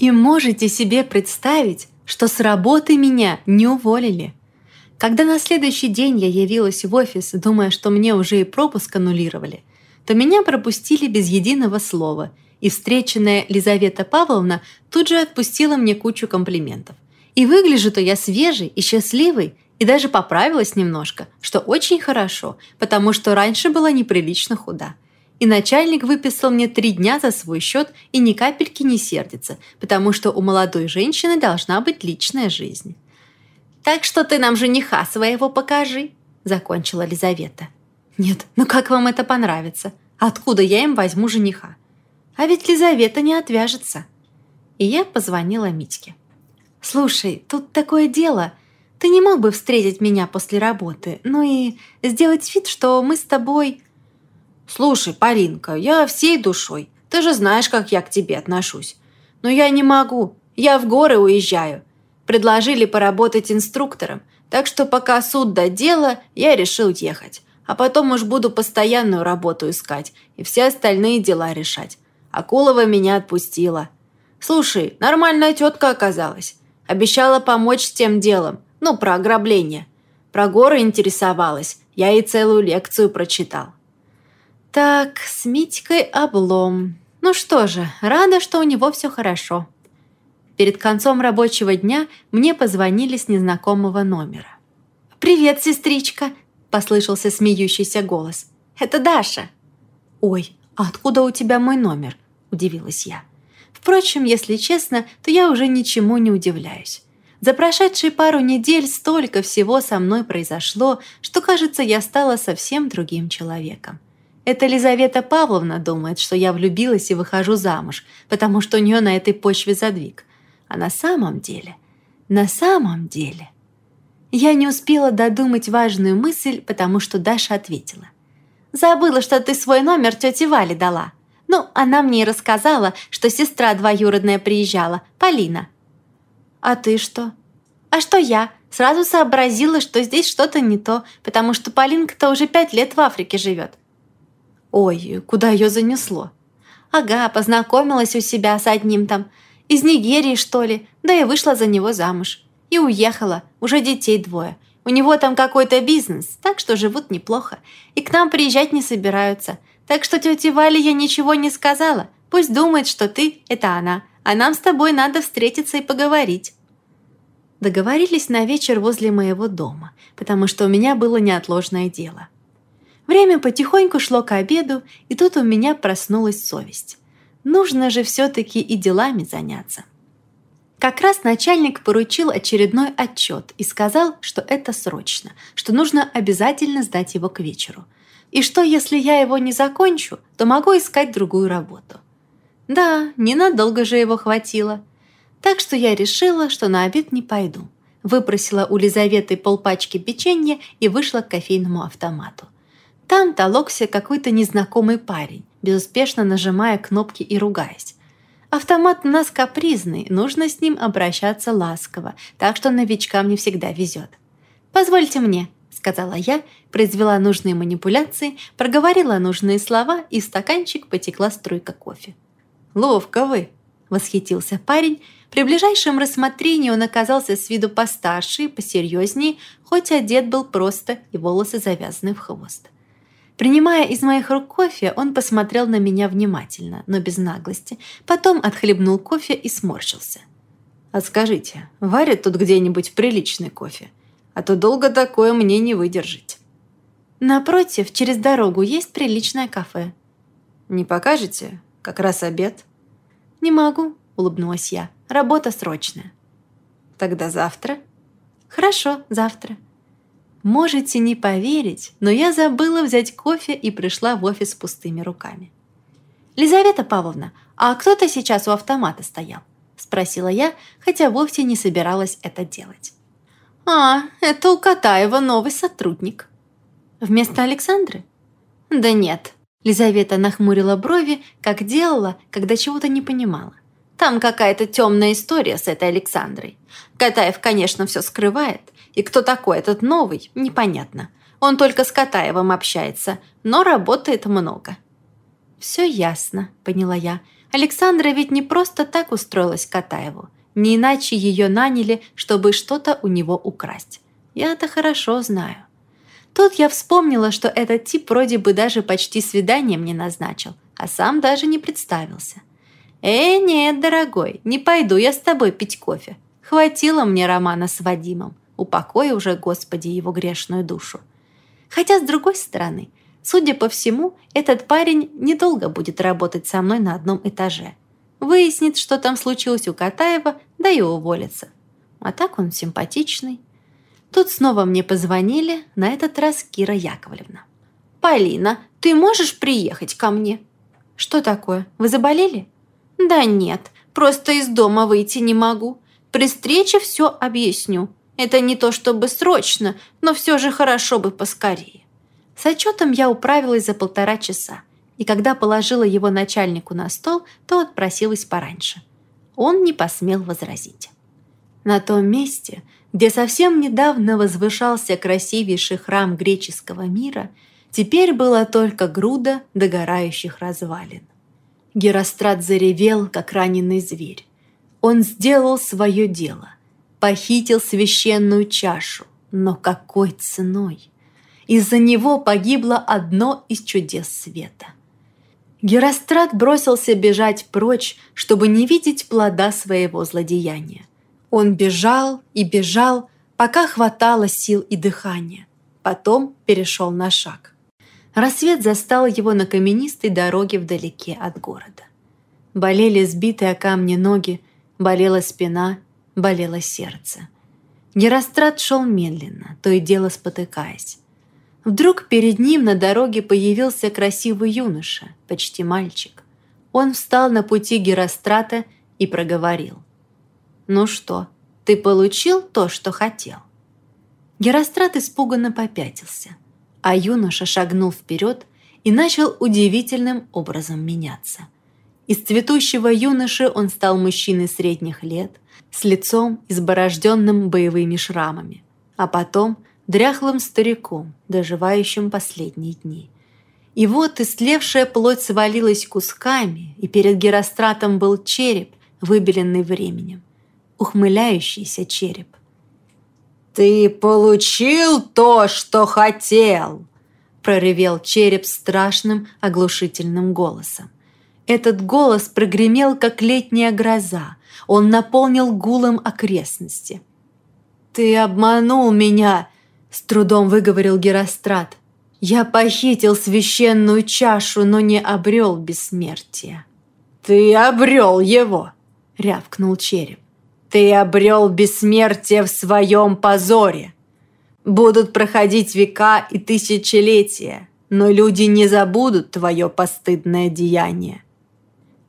И можете себе представить, что с работы меня не уволили. Когда на следующий день я явилась в офис, думая, что мне уже и пропуск аннулировали, то меня пропустили без единого слова, и встреченная Лизавета Павловна тут же отпустила мне кучу комплиментов. И выгляжу-то я свежий и счастливый, и даже поправилась немножко, что очень хорошо, потому что раньше была неприлично худа. И начальник выписал мне три дня за свой счет и ни капельки не сердится, потому что у молодой женщины должна быть личная жизнь. «Так что ты нам жениха своего покажи», – закончила Лизавета. «Нет, ну как вам это понравится? Откуда я им возьму жениха? А ведь Лизавета не отвяжется». И я позвонила Митьке. «Слушай, тут такое дело. Ты не мог бы встретить меня после работы, ну и сделать вид, что мы с тобой...» «Слушай, Полинка, я всей душой. Ты же знаешь, как я к тебе отношусь. Но я не могу. Я в горы уезжаю. Предложили поработать инструктором, так что пока суд до дела, я решил ехать. А потом уж буду постоянную работу искать и все остальные дела решать. Акулова меня отпустила. Слушай, нормальная тетка оказалась. Обещала помочь с тем делом. Ну, про ограбление. Про горы интересовалась. Я ей целую лекцию прочитал. Так, с Митькой облом. Ну что же, рада, что у него все хорошо. Перед концом рабочего дня мне позвонили с незнакомого номера. «Привет, сестричка!» – послышался смеющийся голос. «Это Даша!» «Ой, а откуда у тебя мой номер?» – удивилась я. Впрочем, если честно, то я уже ничему не удивляюсь. За прошедшие пару недель столько всего со мной произошло, что, кажется, я стала совсем другим человеком. Это Лизавета Павловна думает, что я влюбилась и выхожу замуж, потому что у нее на этой почве задвиг. А на самом деле, на самом деле... Я не успела додумать важную мысль, потому что Даша ответила. «Забыла, что ты свой номер тете Вале дала. Ну, она мне и рассказала, что сестра двоюродная приезжала, Полина». «А ты что?» «А что я?» Сразу сообразила, что здесь что-то не то, потому что Полинка-то уже пять лет в Африке живет. Ой, куда ее занесло? Ага, познакомилась у себя с одним там. Из Нигерии, что ли, да и вышла за него замуж. И уехала, уже детей двое. У него там какой-то бизнес, так что живут неплохо. И к нам приезжать не собираются. Так что тете Вале я ничего не сказала. Пусть думает, что ты – это она. А нам с тобой надо встретиться и поговорить. Договорились на вечер возле моего дома, потому что у меня было неотложное дело – Время потихоньку шло к обеду, и тут у меня проснулась совесть. Нужно же все-таки и делами заняться. Как раз начальник поручил очередной отчет и сказал, что это срочно, что нужно обязательно сдать его к вечеру. И что, если я его не закончу, то могу искать другую работу. Да, ненадолго же его хватило. Так что я решила, что на обед не пойду. Выпросила у Лизаветы полпачки печенья и вышла к кофейному автомату. Там толокся какой-то незнакомый парень, безуспешно нажимая кнопки и ругаясь. Автомат у нас капризный, нужно с ним обращаться ласково, так что новичкам не всегда везет. «Позвольте мне», — сказала я, произвела нужные манипуляции, проговорила нужные слова, и в стаканчик потекла струйка кофе. «Ловко вы!» — восхитился парень. При ближайшем рассмотрении он оказался с виду постарше и посерьезнее, хоть одет был просто и волосы завязаны в хвост. Принимая из моих рук кофе, он посмотрел на меня внимательно, но без наглости, потом отхлебнул кофе и сморщился. «А скажите, варят тут где-нибудь приличный кофе? А то долго такое мне не выдержать». «Напротив, через дорогу есть приличное кафе». «Не покажете? Как раз обед». «Не могу», — улыбнулась я. «Работа срочная». «Тогда завтра?» «Хорошо, завтра». Можете не поверить, но я забыла взять кофе и пришла в офис с пустыми руками. «Лизавета Павловна, а кто-то сейчас у автомата стоял?» – спросила я, хотя вовсе не собиралась это делать. «А, это у Катаева новый сотрудник». «Вместо Александры?» «Да нет». Лизавета нахмурила брови, как делала, когда чего-то не понимала. Там какая-то темная история с этой Александрой. Катаев, конечно, все скрывает. И кто такой этот новый, непонятно. Он только с Катаевым общается, но работает много. «Все ясно», — поняла я. Александра ведь не просто так устроилась к Катаеву. Не иначе ее наняли, чтобы что-то у него украсть. Я это хорошо знаю. Тут я вспомнила, что этот тип вроде бы даже почти свидание мне назначил, а сам даже не представился. «Э, нет, дорогой, не пойду я с тобой пить кофе. Хватило мне романа с Вадимом. Упокой уже, Господи, его грешную душу». Хотя, с другой стороны, судя по всему, этот парень недолго будет работать со мной на одном этаже. Выяснит, что там случилось у Катаева, да и уволится. А так он симпатичный. Тут снова мне позвонили, на этот раз Кира Яковлевна. «Полина, ты можешь приехать ко мне?» «Что такое? Вы заболели?» «Да нет, просто из дома выйти не могу. При встрече все объясню. Это не то чтобы срочно, но все же хорошо бы поскорее». С отчетом я управилась за полтора часа, и когда положила его начальнику на стол, то отпросилась пораньше. Он не посмел возразить. На том месте, где совсем недавно возвышался красивейший храм греческого мира, теперь была только груда догорающих развалин. Герострат заревел, как раненый зверь. Он сделал свое дело, похитил священную чашу, но какой ценой? Из-за него погибло одно из чудес света. Герострат бросился бежать прочь, чтобы не видеть плода своего злодеяния. Он бежал и бежал, пока хватало сил и дыхания. Потом перешел на шаг. Рассвет застал его на каменистой дороге вдалеке от города. Болели сбитые о камни ноги, болела спина, болело сердце. Герострат шел медленно, то и дело спотыкаясь. Вдруг перед ним на дороге появился красивый юноша, почти мальчик. Он встал на пути Герострата и проговорил – «Ну что, ты получил то, что хотел?» Герострат испуганно попятился, а юноша шагнул вперед и начал удивительным образом меняться. Из цветущего юноши он стал мужчиной средних лет, с лицом, изборожденным боевыми шрамами, а потом дряхлым стариком, доживающим последние дни. И вот истлевшая плоть свалилась кусками, и перед Геростратом был череп, выбеленный временем ухмыляющийся череп. «Ты получил то, что хотел!» проревел череп страшным оглушительным голосом. Этот голос прогремел, как летняя гроза. Он наполнил гулом окрестности. «Ты обманул меня!» — с трудом выговорил Герострат. «Я похитил священную чашу, но не обрел бессмертия». «Ты обрел его!» — рявкнул череп. Ты обрел бессмертие в своем позоре. Будут проходить века и тысячелетия, но люди не забудут твое постыдное деяние.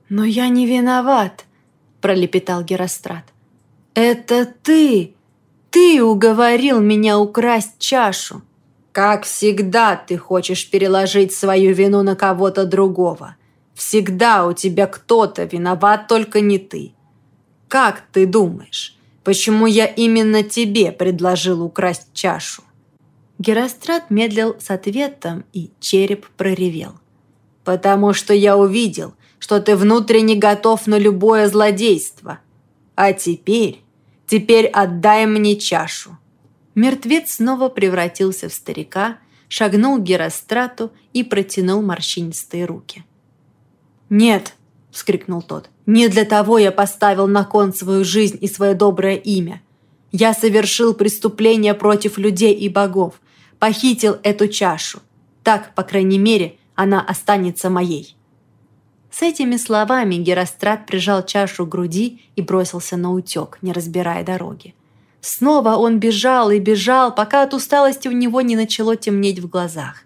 «Но я не виноват», – пролепетал Герострат. «Это ты! Ты уговорил меня украсть чашу!» «Как всегда ты хочешь переложить свою вину на кого-то другого. Всегда у тебя кто-то виноват, только не ты. Как ты думаешь, почему я именно тебе предложил украсть чашу?» Герострат медлил с ответом, и череп проревел. «Потому что я увидел, что ты внутренне готов на любое злодейство. А теперь, теперь отдай мне чашу». Мертвец снова превратился в старика, шагнул к Герострату и протянул морщинистые руки. «Нет!» – вскрикнул тот. Не для того я поставил на кон свою жизнь и свое доброе имя. Я совершил преступление против людей и богов, похитил эту чашу. Так, по крайней мере, она останется моей». С этими словами Герострат прижал чашу к груди и бросился на утек, не разбирая дороги. Снова он бежал и бежал, пока от усталости у него не начало темнеть в глазах.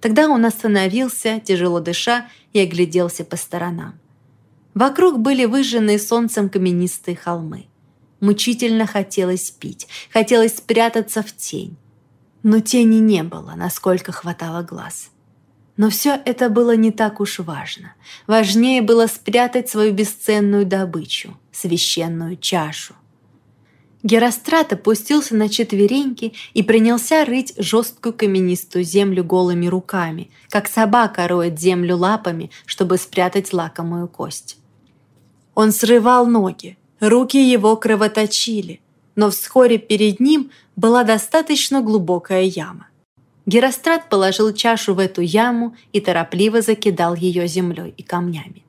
Тогда он остановился, тяжело дыша, и огляделся по сторонам. Вокруг были выжженные солнцем каменистые холмы. Мучительно хотелось пить, хотелось спрятаться в тень. Но тени не было, насколько хватало глаз. Но все это было не так уж важно. Важнее было спрятать свою бесценную добычу, священную чашу. Герострат опустился на четвереньки и принялся рыть жесткую каменистую землю голыми руками, как собака роет землю лапами, чтобы спрятать лакомую кость. Он срывал ноги, руки его кровоточили, но вскоре перед ним была достаточно глубокая яма. Герострат положил чашу в эту яму и торопливо закидал ее землей и камнями.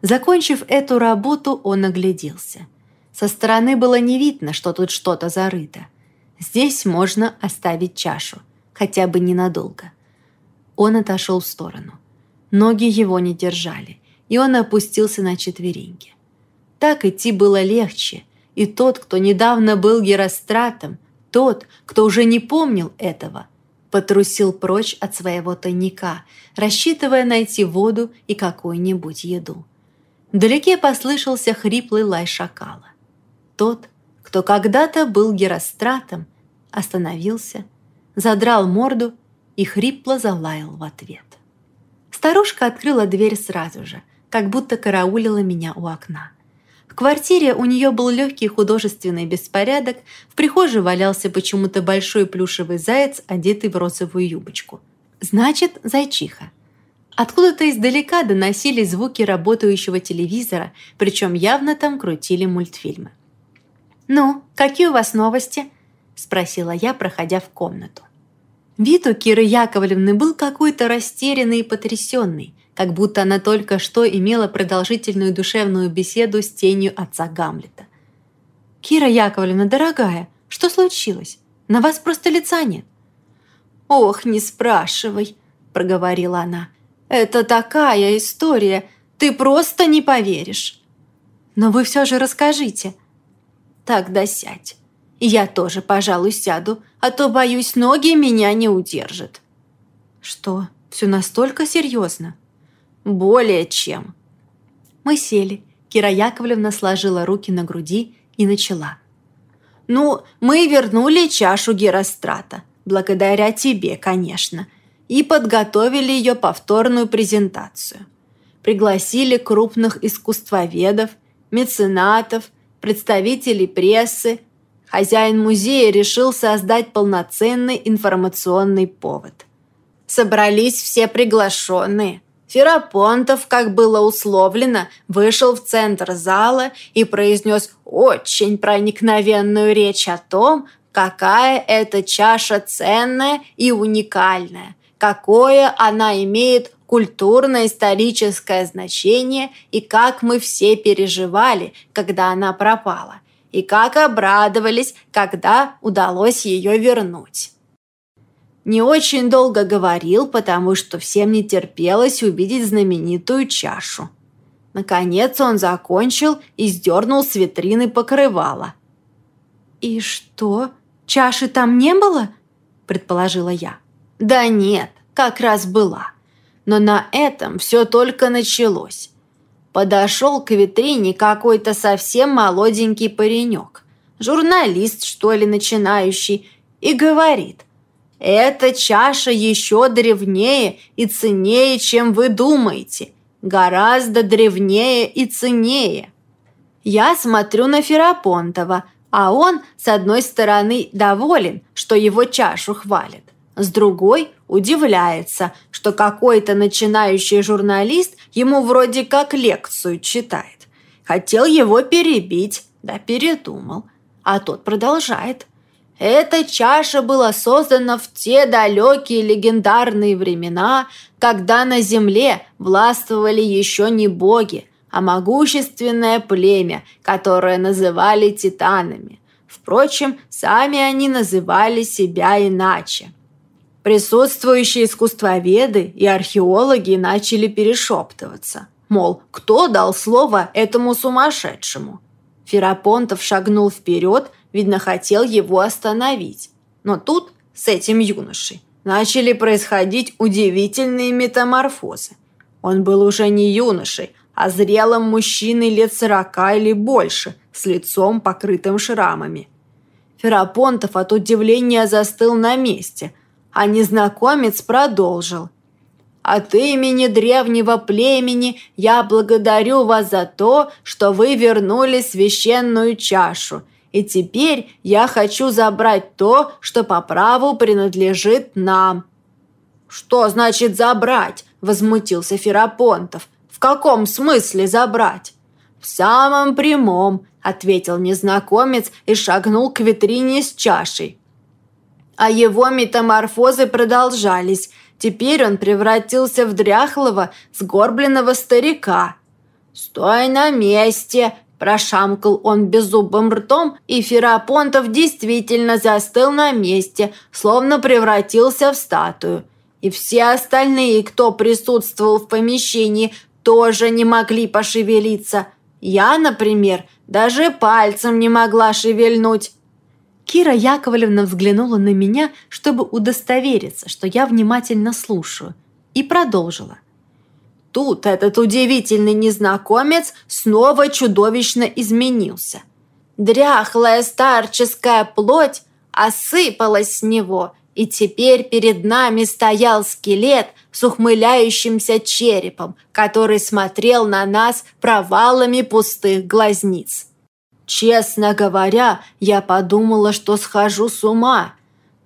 Закончив эту работу, он огляделся. Со стороны было не видно, что тут что-то зарыто. Здесь можно оставить чашу, хотя бы ненадолго. Он отошел в сторону. Ноги его не держали, и он опустился на четвереньки. Так идти было легче, и тот, кто недавно был Геростратом, тот, кто уже не помнил этого, потрусил прочь от своего тайника, рассчитывая найти воду и какую-нибудь еду. Вдалеке послышался хриплый лай шакала. Тот, кто когда-то был Геростратом, остановился, задрал морду и хрипло залаял в ответ. Старушка открыла дверь сразу же, как будто караулила меня у окна. В квартире у нее был легкий художественный беспорядок, в прихожей валялся почему-то большой плюшевый заяц, одетый в розовую юбочку. Значит, зайчиха. Откуда-то издалека доносились звуки работающего телевизора, причем явно там крутили мультфильмы. «Ну, какие у вас новости?» – спросила я, проходя в комнату. Вид у Киры Яковлевны был какой-то растерянный и потрясенный, как будто она только что имела продолжительную душевную беседу с тенью отца Гамлета. «Кира Яковлевна, дорогая, что случилось? На вас просто лица нет». «Ох, не спрашивай», – проговорила она. «Это такая история, ты просто не поверишь». «Но вы все же расскажите», Тогда сядь. Я тоже, пожалуй, сяду, а то, боюсь, ноги меня не удержат. Что, все настолько серьезно? Более чем. Мы сели. Кира Яковлевна сложила руки на груди и начала. Ну, мы вернули чашу Герострата. Благодаря тебе, конечно. И подготовили ее повторную презентацию. Пригласили крупных искусствоведов, меценатов, представителей прессы, хозяин музея решил создать полноценный информационный повод. Собрались все приглашенные. Ферапонтов, как было условлено, вышел в центр зала и произнес очень проникновенную речь о том, какая эта чаша ценная и уникальная, какое она имеет культурно-историческое значение и как мы все переживали, когда она пропала, и как обрадовались, когда удалось ее вернуть. Не очень долго говорил, потому что всем не терпелось увидеть знаменитую чашу. Наконец он закончил и сдернул с витрины покрывало. «И что, чаши там не было?» – предположила я. «Да нет, как раз была. Но на этом все только началось. Подошел к витрине какой-то совсем молоденький паренек, журналист, что ли, начинающий, и говорит, «Эта чаша еще древнее и ценнее, чем вы думаете, гораздо древнее и ценнее». Я смотрю на Ферапонтова, а он, с одной стороны, доволен, что его чашу хвалят, с другой удивляется, что какой-то начинающий журналист ему вроде как лекцию читает. Хотел его перебить, да передумал. А тот продолжает. Эта чаша была создана в те далекие легендарные времена, когда на земле властвовали еще не боги, а могущественное племя, которое называли титанами. Впрочем, сами они называли себя иначе. Присутствующие искусствоведы и археологи начали перешептываться. Мол, кто дал слово этому сумасшедшему? Ферапонтов шагнул вперед, видно, хотел его остановить. Но тут с этим юношей начали происходить удивительные метаморфозы. Он был уже не юношей, а зрелым мужчиной лет сорока или больше, с лицом, покрытым шрамами. Ферапонтов от удивления застыл на месте – а незнакомец продолжил. «От имени древнего племени я благодарю вас за то, что вы вернули священную чашу, и теперь я хочу забрать то, что по праву принадлежит нам». «Что значит забрать?» – возмутился Ферапонтов. «В каком смысле забрать?» «В самом прямом», – ответил незнакомец и шагнул к витрине с чашей. А его метаморфозы продолжались. Теперь он превратился в дряхлого, сгорбленного старика. «Стой на месте!» – прошамкал он беззубым ртом, и Ферапонтов действительно застыл на месте, словно превратился в статую. И все остальные, кто присутствовал в помещении, тоже не могли пошевелиться. Я, например, даже пальцем не могла шевельнуть. Кира Яковлевна взглянула на меня, чтобы удостовериться, что я внимательно слушаю, и продолжила. Тут этот удивительный незнакомец снова чудовищно изменился. Дряхлая старческая плоть осыпалась с него – и теперь перед нами стоял скелет с ухмыляющимся черепом, который смотрел на нас провалами пустых глазниц. Честно говоря, я подумала, что схожу с ума.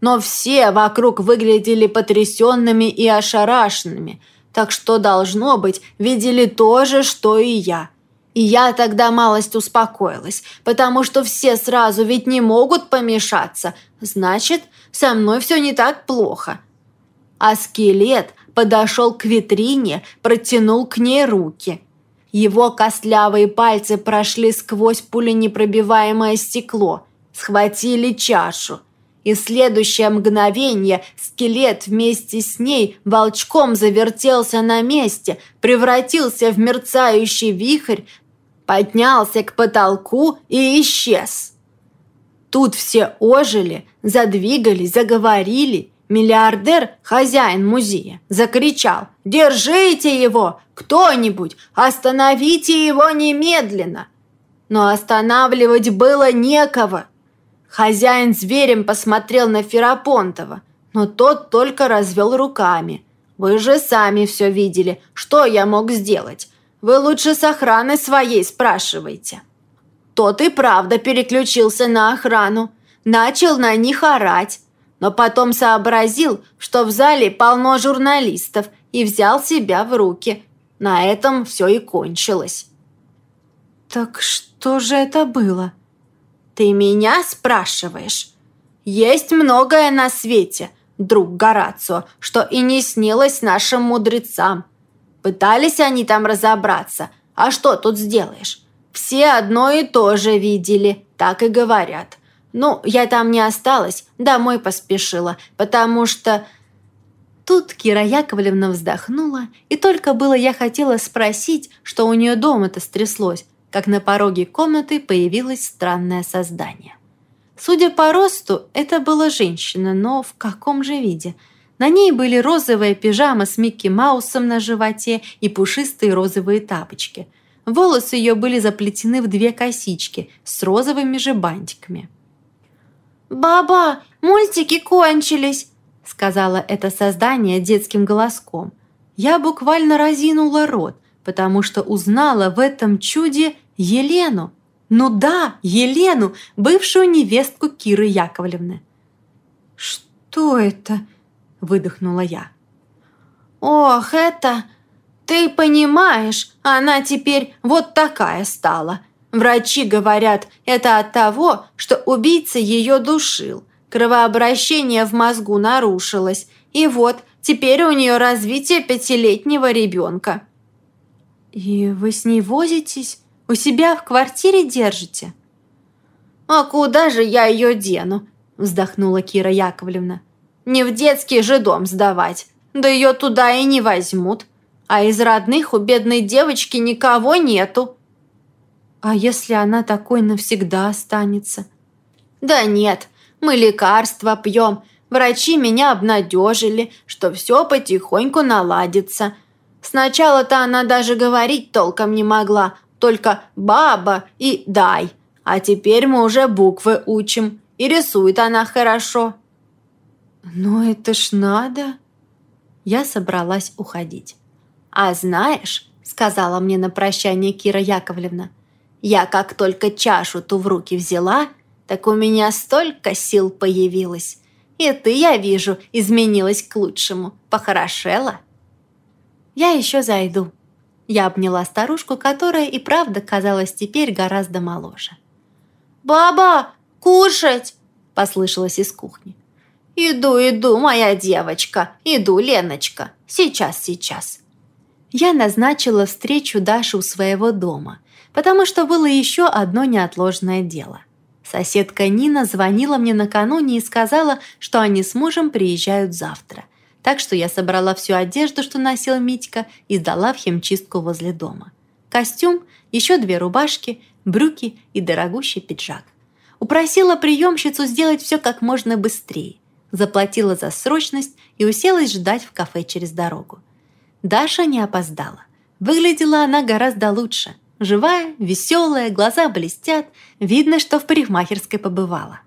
Но все вокруг выглядели потрясенными и ошарашенными, так что, должно быть, видели то же, что и я – и я тогда малость успокоилась, потому что все сразу ведь не могут помешаться. Значит, со мной все не так плохо. А скелет подошел к витрине, протянул к ней руки. Его костлявые пальцы прошли сквозь пуленепробиваемое стекло, схватили чашу. И в следующее мгновение скелет вместе с ней волчком завертелся на месте, превратился в мерцающий вихрь, поднялся к потолку и исчез. Тут все ожили, задвигались, заговорили. Миллиардер, хозяин музея, закричал «Держите его! Кто-нибудь! Остановите его немедленно!» Но останавливать было некого. Хозяин зверем посмотрел на Ферапонтова, но тот только развел руками. «Вы же сами все видели. Что я мог сделать? Вы лучше с охраны своей спрашивайте». Тот и правда переключился на охрану, начал на них орать, но потом сообразил, что в зале полно журналистов и взял себя в руки. На этом все и кончилось. «Так что же это было?» «Ты меня спрашиваешь?» «Есть многое на свете, друг Горацио, что и не снилось нашим мудрецам. Пытались они там разобраться. А что тут сделаешь? Все одно и то же видели, так и говорят. Ну, я там не осталась, домой поспешила, потому что... Тут Кира Яковлевна вздохнула, и только было я хотела спросить, что у нее дома-то стряслось, как на пороге комнаты появилось странное создание. Судя по росту, это была женщина, но в каком же виде – на ней были розовая пижама с Микки Маусом на животе и пушистые розовые тапочки. Волосы ее были заплетены в две косички с розовыми же бантиками. «Баба, мультики кончились!» сказала это создание детским голоском. Я буквально разинула рот, потому что узнала в этом чуде Елену. Ну да, Елену, бывшую невестку Киры Яковлевны. «Что это?» – выдохнула я. «Ох, это... Ты понимаешь, она теперь вот такая стала. Врачи говорят, это от того, что убийца ее душил. Кровообращение в мозгу нарушилось. И вот, теперь у нее развитие пятилетнего ребенка». «И вы с ней возитесь? У себя в квартире держите?» «А куда же я ее дену?» – вздохнула Кира Яковлевна. Не в детский же дом сдавать. Да ее туда и не возьмут. А из родных у бедной девочки никого нету. А если она такой навсегда останется? Да нет, мы лекарства пьем. Врачи меня обнадежили, что все потихоньку наладится. Сначала-то она даже говорить толком не могла, только «баба» и «дай». А теперь мы уже буквы учим, и рисует она хорошо. «Но это ж надо!» Я собралась уходить. «А знаешь, — сказала мне на прощание Кира Яковлевна, — я как только чашу ту в руки взяла, так у меня столько сил появилось. И ты, я вижу, изменилась к лучшему, похорошела». «Я еще зайду», Я обняла старушку, которая и правда казалась теперь гораздо моложе. «Баба, кушать!» – послышалось из кухни. «Иду, иду, моя девочка, иду, Леночка, сейчас, сейчас». Я назначила встречу Даши у своего дома, потому что было еще одно неотложное дело. Соседка Нина звонила мне накануне и сказала, что они с мужем приезжают завтра. Так что я собрала всю одежду, что носил Митька, и сдала в химчистку возле дома. Костюм, еще две рубашки, брюки и дорогущий пиджак. Упросила приемщицу сделать все как можно быстрее. Заплатила за срочность и уселась ждать в кафе через дорогу. Даша не опоздала. Выглядела она гораздо лучше – Живая, веселая, глаза блестят. Видно, что в парикмахерской побывала.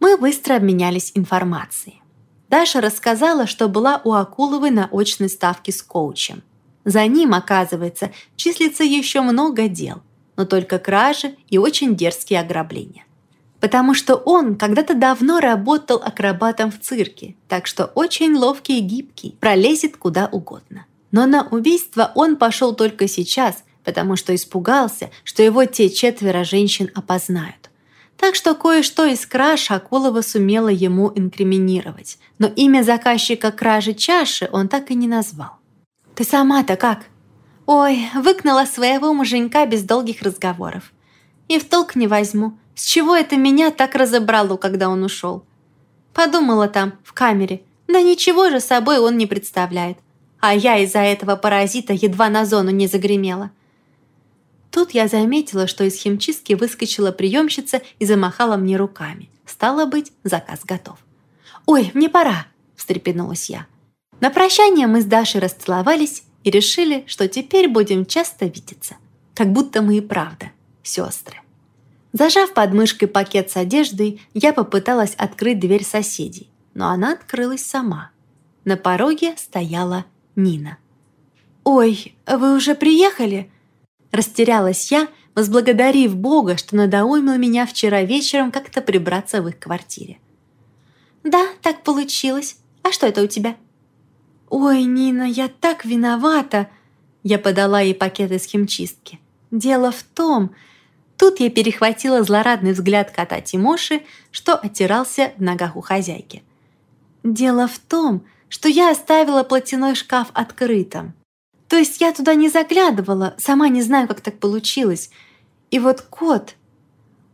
Мы быстро обменялись информацией. Даша рассказала, что была у Акуловой на очной ставке с коучем. За ним, оказывается, числится еще много дел, но только кражи и очень дерзкие ограбления. Потому что он когда-то давно работал акробатом в цирке, так что очень ловкий и гибкий, пролезет куда угодно. Но на убийство он пошел только сейчас – потому что испугался, что его те четверо женщин опознают. Так что кое-что из краж Акулова сумела ему инкриминировать, но имя заказчика кражи чаши он так и не назвал. «Ты сама-то как?» «Ой, выкнула своего муженька без долгих разговоров. И в толк не возьму, с чего это меня так разобрало, когда он ушел. Подумала там, в камере, да ничего же собой он не представляет. А я из-за этого паразита едва на зону не загремела. Тут я заметила, что из химчистки выскочила приемщица и замахала мне руками. Стало быть, заказ готов. «Ой, мне пора!» – встрепенулась я. На прощание мы с Дашей расцеловались и решили, что теперь будем часто видеться. Как будто мы и правда сестры. Зажав под мышкой пакет с одеждой, я попыталась открыть дверь соседей, но она открылась сама. На пороге стояла Нина. «Ой, вы уже приехали?» Растерялась я, возблагодарив Бога, что надоумил меня вчера вечером как-то прибраться в их квартире. «Да, так получилось. А что это у тебя?» «Ой, Нина, я так виновата!» Я подала ей пакет из химчистки. «Дело в том...» Тут я перехватила злорадный взгляд кота Тимоши, что оттирался в ногах у хозяйки. «Дело в том, что я оставила платяной шкаф открытым. То есть я туда не заглядывала, сама не знаю, как так получилось. И вот кот...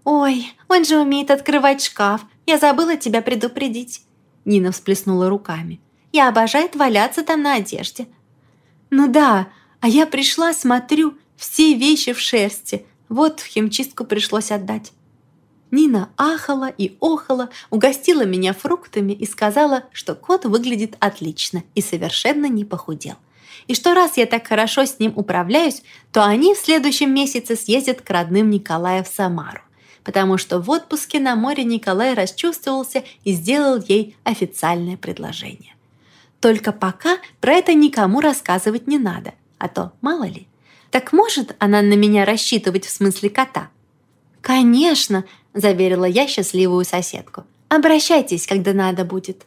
«Ой, он же умеет открывать шкаф. Я забыла тебя предупредить». Нина всплеснула руками. «Я обожает валяться там на одежде». «Ну да, а я пришла, смотрю, все вещи в шерсти. Вот в химчистку пришлось отдать». Нина ахала и охала, угостила меня фруктами и сказала, что кот выглядит отлично и совершенно не похудел и что раз я так хорошо с ним управляюсь, то они в следующем месяце съездят к родным Николая в Самару, потому что в отпуске на море Николай расчувствовался и сделал ей официальное предложение. Только пока про это никому рассказывать не надо, а то мало ли. Так может она на меня рассчитывать в смысле кота? «Конечно!» – заверила я счастливую соседку. «Обращайтесь, когда надо будет».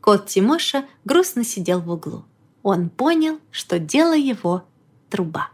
Кот Тимоша грустно сидел в углу. Он понял, что дело его труба.